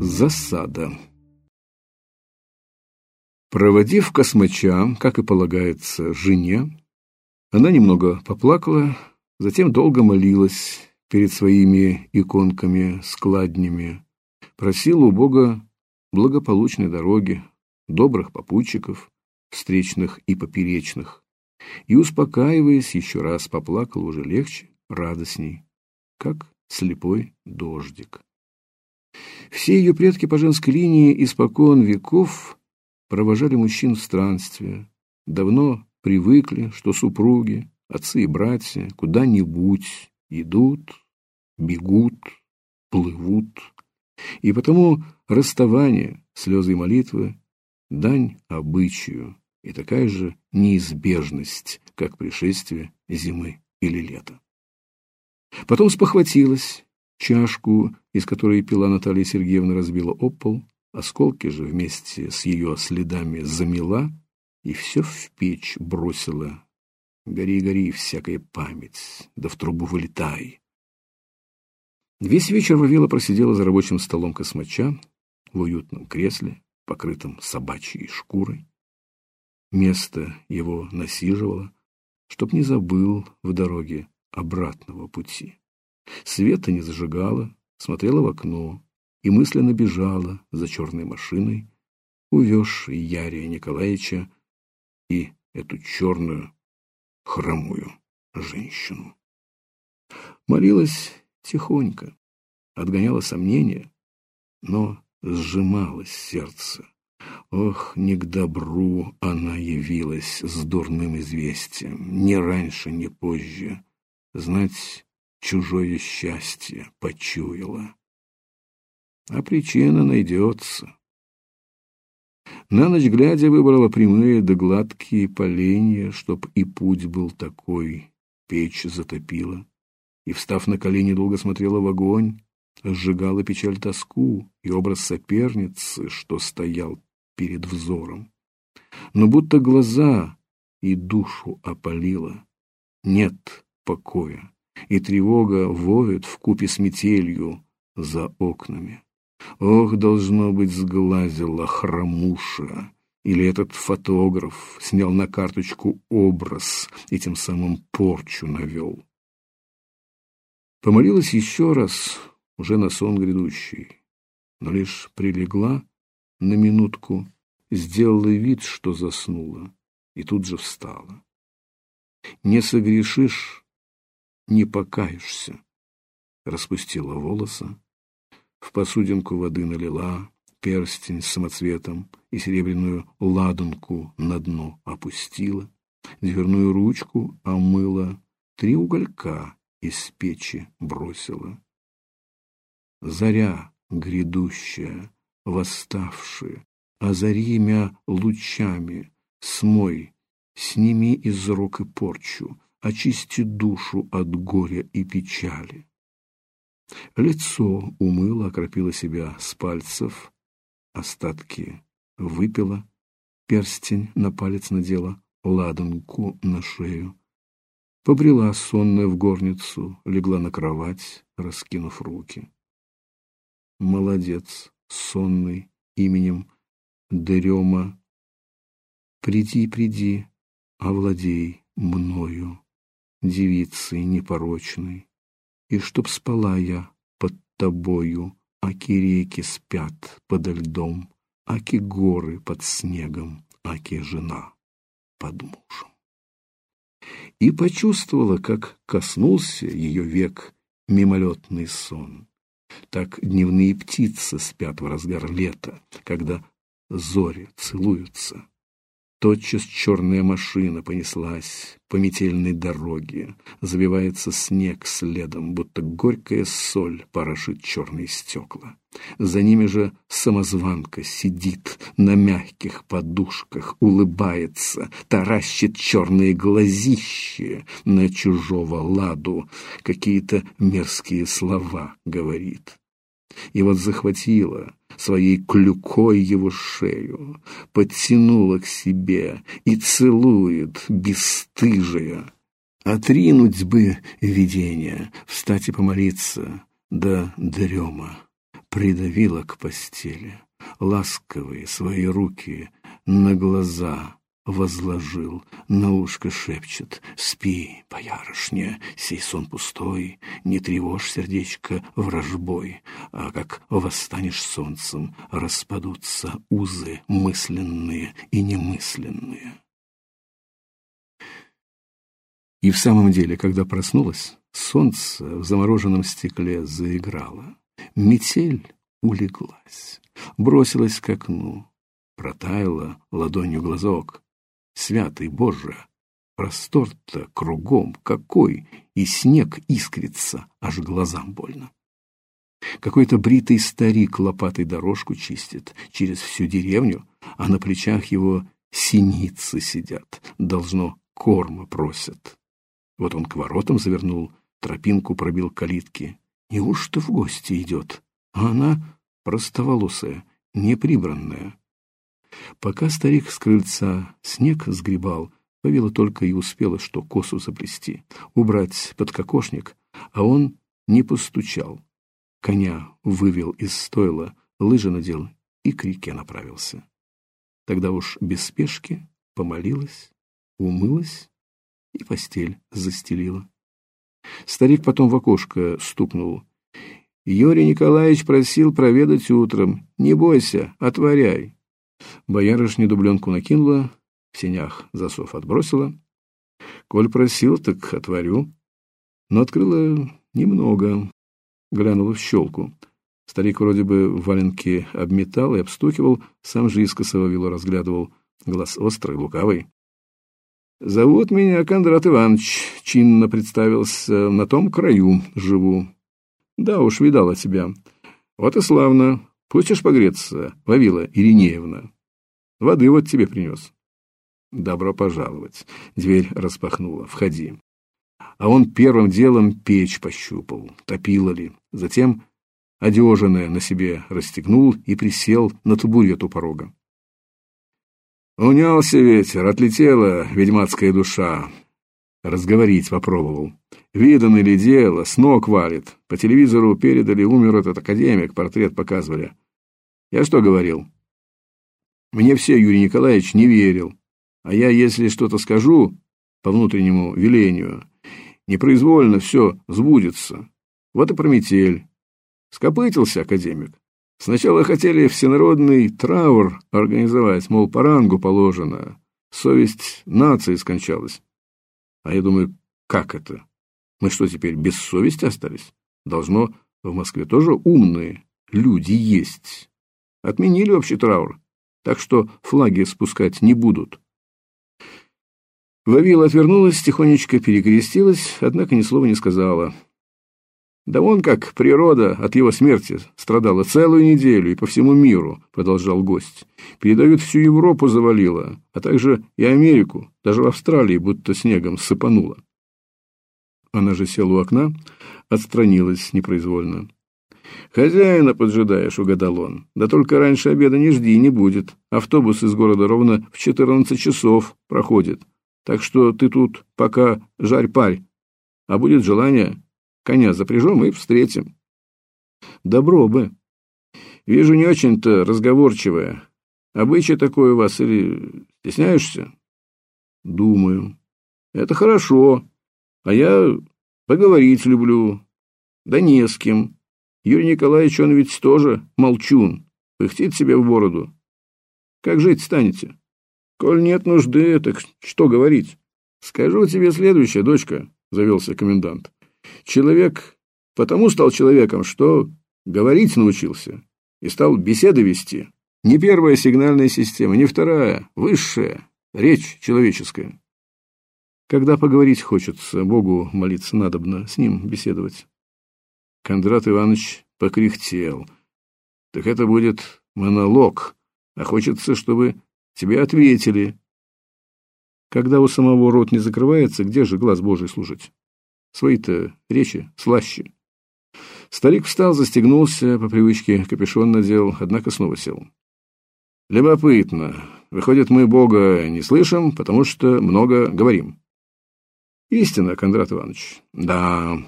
Засада. Проводив космача, как и полагается, жене, она немного поплакала, затем долго молилась перед своими иконками, складнями, просила у Бога благополучной дороги, добрых попутчиков, встречных и поперечных, и, успокаиваясь, еще раз поплакала уже легче, радостней, как слепой дождик. Все ее предки по женской линии испокон веков провожали мужчин в странствие, давно привыкли, что супруги, отцы и братья куда-нибудь идут, бегут, плывут. И потому расставание, слезы и молитвы – дань обычаю и такая же неизбежность, как пришествие зимы или лета. Потом спохватилась, чашку, из которой пила Наталья Сергеевна, разбила об пол, осколки же вместе с ее следами замела и все в печь бросила. Гори, гори, всякая память, да в трубу вылетай. Весь вечер Вавила просидела за рабочим столом космача в уютном кресле, покрытом собачьей шкурой. Место его насиживало, чтоб не забыл в дороге обратного пути. Света не зажигала, смотрела в окно и мысленно бежала за черной машиной, увезшей Ярия Николаевича и эту черную хромую женщину. Молилась тихонько, отгоняла сомнения, но сжималось сердце. Ох, не к добру она явилась с дурным известием, ни раньше, ни позже. Знать чужое счастье почуяла. А причина найдется. На ночь глядя выбрала прямые да гладкие поленья, чтоб и путь был такой, печь затопила. И, встав на колени, долго смотрела в огонь, сжигала печаль тоску и образ соперницы, что стоял перед взором. Но будто глаза и душу опалила. Нет покоя, и тревога воет в купе с метелью за окнами. Ох, должно быть, сглазила хромуша. Или этот фотограф снял на карточку образ и тем самым порчу навел. Помолилась еще раз, уже на сон грядущий, но лишь прилегла на минутку, сделала вид, что заснула, и тут же встала. Не согрешишь, не покаешься. Распустила волосы, в посудинку воды налила, перстень с самоцветом и серебряную ладанку на дно опустила, дверную ручку омыла, три уголька из печи бросила. Заря грядущая, восставшая, озари мя лучами, смой, сними из рук и порчу, очисти душу от горя и печали. Лицо умыла, окропила себя с пальцев, остатки выпила, перстень на палец надела, ладанку на шею. Побрела сонная в горницу, легла на кровать, раскинув руки. Молодец, сонный, именем Дерема. Приди, приди, овладей мною, девицей непорочной и чтоб спала я под тобою, аки реки спят подо льдом, аки горы под снегом, аки жена под мужем. И почувствовала, как коснулся ее век мимолетный сон. Так дневные птицы спят в разгар лета, когда зори целуются. Тотчас черная машина понеслась по метельной дороге. Завивается снег следом, будто горькая соль порошит черные стекла. За ними же самозванка сидит на мягких подушках, улыбается, таращит черные глазища на чужого ладу, какие-то мерзкие слова говорит. И вот захватила, своей клюкой его шею, подтянула к себе и целует, бесстыжая. Отринуть бы видение, встать и помолиться, да дрема придавила к постели, ласковые свои руки на глаза возложил, на ушко шепчет «Спи, боярышня, сей сон пустой, не тревожь сердечко вражбой, а как восстанешь солнцем, распадутся узы мысленные и немысленные». И в самом деле, когда проснулась, солнце в замороженном стекле заиграло. Метель улеглась, бросилась к окну, протаяла ладонью глазок. Святый Боже, простор-то кругом какой, и снег искрится, аж глазам больно. Какой-то бритый старик лопатой дорожку чистит через всю деревню, а на плечах его синицы сидят, должно корма просят. Вот он к воротам завернул, тропинку пробил калитки. Неужто в гости идет? А она простоволосая, неприбранная. Пока старик с крыльца снег сгребал, Павела только и успела, что косу заплести, убрать под кокошник, а он не постучал. Коня вывел из стойла, лыжи надел и к реке направился. Тогда уж без спешки помолилась, умылась и постель застелила. Старик потом в окошко стукнул. Юрий Николаевич просил проведать утром. Не бойся, отворяй. Боярышня дубленку накинула, в сенях засов отбросила. Коль просил, так отворю. Но открыла немного, глянула в щелку. Старик вроде бы в валенке обметал и обстукивал, сам же искоса Вавилу разглядывал, глаз острый, лукавый. «Зовут меня Кондрат Иванович», — чинно представился, — «на том краю живу». «Да уж, видала тебя. Вот и славно. Хочешь погреться, Вавила Иринеевна? Воды вот тебе принес». «Добро пожаловать». Дверь распахнула. «Входи». А он первым делом печь пощупал, топила ли. Затем одежанное на себе расстегнул и присел на табурет у порога. Унялся ветер, отлетела ведьмацкая душа. Разговорить попробовал. Видано ли дело, с ног валит. По телевизору передали, умер этот академик, портрет показывали. Я что говорил? Мне все Юрий Николаевич не верил. А я, если что-то скажу по внутреннему велению, непроизвольно все сбудется. Вот и прометель. Скопытился академик. Сначала хотели всенародный траур организовать, мол, по рангу положено. Совесть нации скончалась. А я думаю, как это? Мы что, теперь без совести остались? Должно в Москве тоже умные люди есть. Отменили общий траур, так что флаги спускать не будут. Вавила отвернулась, тихонечко перекрестилась, однако ни слова не сказала. Да он как природа от его смерти страдала целую неделю и по всему миру, продолжал гость. Передают всю Европу завалило, а также и Америку, даже в Австралии будто снегом сыпануло. Она же села у окна, отстранилась непроизвольно. «Хозяина поджидаешь», — угадал он. «Да только раньше обеда не жди, не будет. Автобус из города ровно в четырнадцать часов проходит. Так что ты тут пока жарь-парь. А будет желание, Коня запряжем и встретим. Добро бы. Вижу, не очень-то разговорчивая. Обычай такой у вас или стесняешься? Думаю. Это хорошо. А я поговорить люблю. Да не с кем. Юрий Николаевич, он ведь тоже молчун. Пыхтит себе в бороду. Как жить станете? Коль нет нужды, так что говорить? Скажу тебе следующее, дочка, завелся комендант. Человек потому стал человеком, что говорить научился и стал беседы вести. Не первая сигнальная система, не вторая, высшая, речь человеческая. Когда поговорить хочется, Богу молиться надобно, с ним беседовать. Кондрат Иванович покряхтел. Так это будет монолог, а хочется, чтобы тебе ответили. Когда у самого рот не закрывается, где же глаз Божий служить? Свои-то речи слаще. Старик встал, застегнулся, по привычке капюшон надел, однако снова сел. Любопытно. Выходит, мы Бога не слышим, потому что много говорим. Истина, Кондрат Иванович. Да.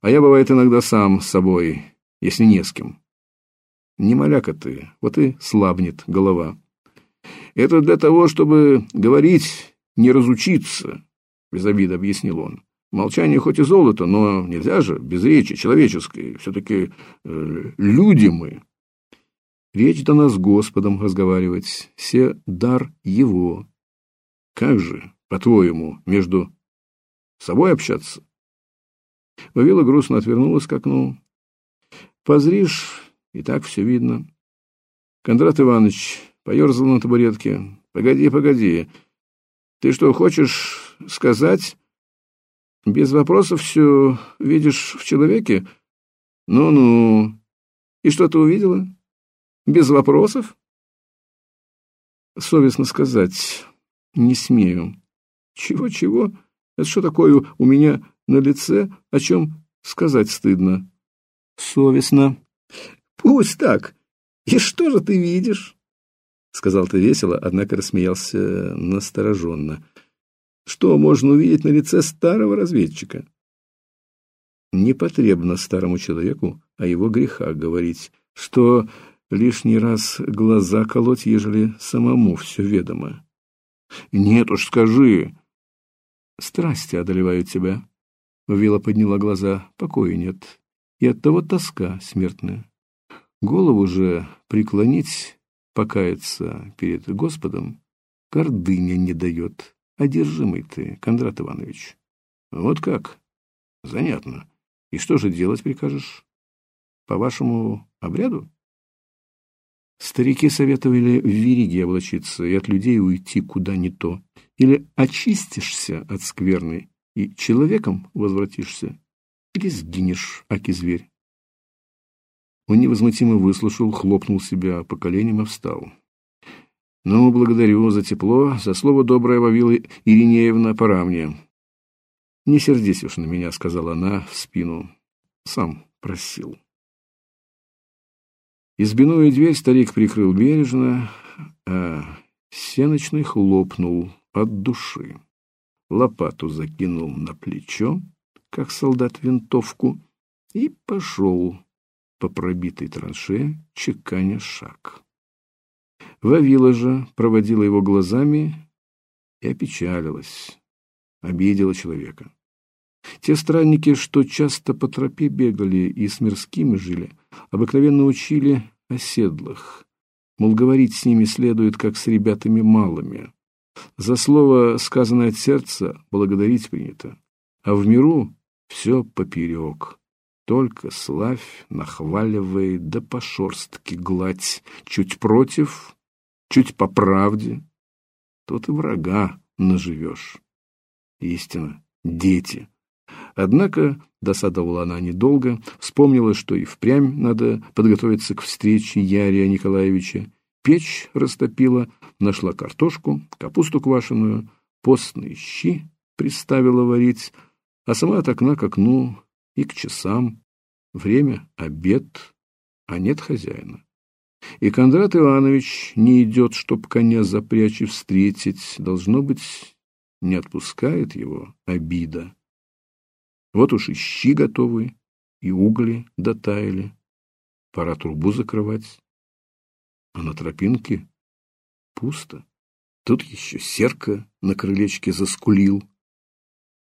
А я, бывает, иногда сам с собой, если не с кем. Не маляка ты, вот и слабнет голова. Это для того, чтобы говорить, не разучиться, без обиды объяснил он. Молчание хоть и золото, но нельзя же без речи человеческой. Все-таки э, люди мы. Речь дана с Господом разговаривать, все дар Его. Как же, по-твоему, между собой общаться? Вавила грустно отвернулась к окну. Позришь, и так все видно. Кондрат Иванович поерзал на табуретке. Погоди, погоди. Ты что, хочешь сказать? Без вопросов все видишь в человеке? Ну-ну. И что ты увидела? Без вопросов? Совестно сказать, не смею. Чего-чего? Это что такое у меня на лице, о чем сказать стыдно? Совестно. Пусть так. И что же ты видишь? Сказал ты весело, однако рассмеялся настороженно. Что можно увидеть на лице старого разведчика? Не потребно старому человеку о его грехах говорить, что лишний раз глаза колоть, ежели самому все ведомо. Нет уж, скажи. Страсти одолевают тебя. Вила подняла глаза, покоя нет, и оттого тоска смертная. Голову же преклонить, покаяться перед Господом, гордыня не дает. Одержимый ты, Кондрат Иванович. Вот как? Занятно. И что же делать прикажешь? По вашему обряду? Старики советовали в вериге облачиться и от людей уйти куда не то. Или очистишься от скверны и человеком возвратишься, или сгинешь, аки зверь. Он невозмутимо выслушал, хлопнул себя по коленям и встал. «Ну, благодарю за тепло, за слово доброе, Вавила Иринеевна, пора мне». «Не сердись уж на меня», — сказала она в спину. «Сам просил». Избиную дверь старик прикрыл бережно, а сеночный хлопнул от души. Лопату закинул на плечо, как солдат винтовку, и пошел по пробитой транше, чеканя шаг. Вавила же проводила его глазами и опечалилась, обидела человека. Те странники, что часто по тропе бегали и с мирскими жили, обыкновенно учили оседлых. Мол, говорить с ними следует, как с ребятами малыми. За слово, сказанное от сердца, благодарить принято. А в миру все поперек. Только славь, нахваливай, да по шорстке гладь. Чуть против, чуть по правде. Тут и врага наживешь. Истина, дети. Однако досадовала она недолго, вспомнила, что и впрямь надо подготовиться к встрече Ярия Николаевича. Печь растопила, нашла картошку, капусту квашеную, постные щи приставила варить, а сама от окна к окну и к часам. Время — обед, а нет хозяина. И Кондрат Иванович не идет, чтоб коня запрячь и встретить. Должно быть, не отпускает его обида. Вот уж и щи готовы, и угли дотаяли. Пора трубу закрывать. А на тропинке пусто. Тут еще серка на крылечке заскулил.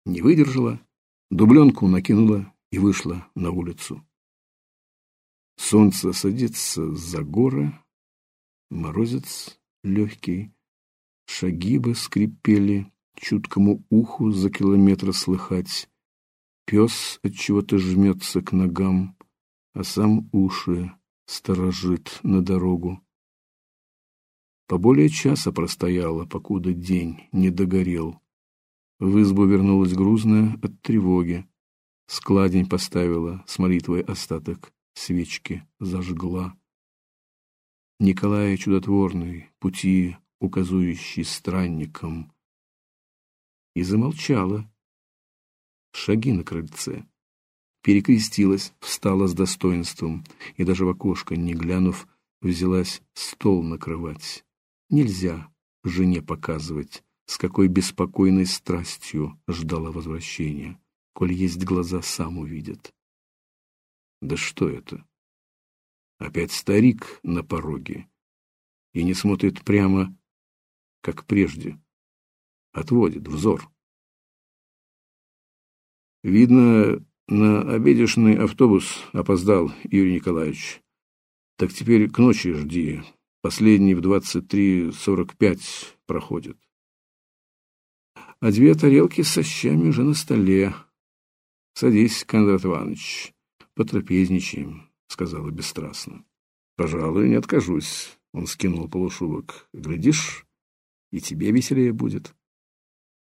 Не выдержала, дубленку накинула и вышла на улицу. Солнце садится за горы, морозец легкий, шаги бы скрипели, чуткому уху за километр слыхать. Пес от чего-то жмется к ногам, а сам уши сторожит на дорогу. По более часа простояла, покуда день не догорел. В избу вернулась грузная от тревоги. Складень поставила с молитвой остаток свечки зажгла. Николай чудотворный, пути указующий странникам. И замолчала, шаги на крыльце. перекрестилась, встала с достоинством и даже в окошко, не глянув, взялась стол накрывать. Нельзя жене показывать, с какой беспокойной страстью ждала возвращения. Коль есть глаза, сам увидит. Да что это? Опять старик на пороге и не смотрит прямо, как прежде. Отводит взор. Видно, на обедешный автобус опоздал Юрий Николаевич. Так теперь к ночи жди. Последний в двадцать три сорок пять проходит. А две тарелки со щами уже на столе. Садись, Кондрат Иванович, потрапезничаем, сказала бесстрастно. Пожалуй, не откажусь. Он скинул полушубок. Глядишь, и тебе веселее будет.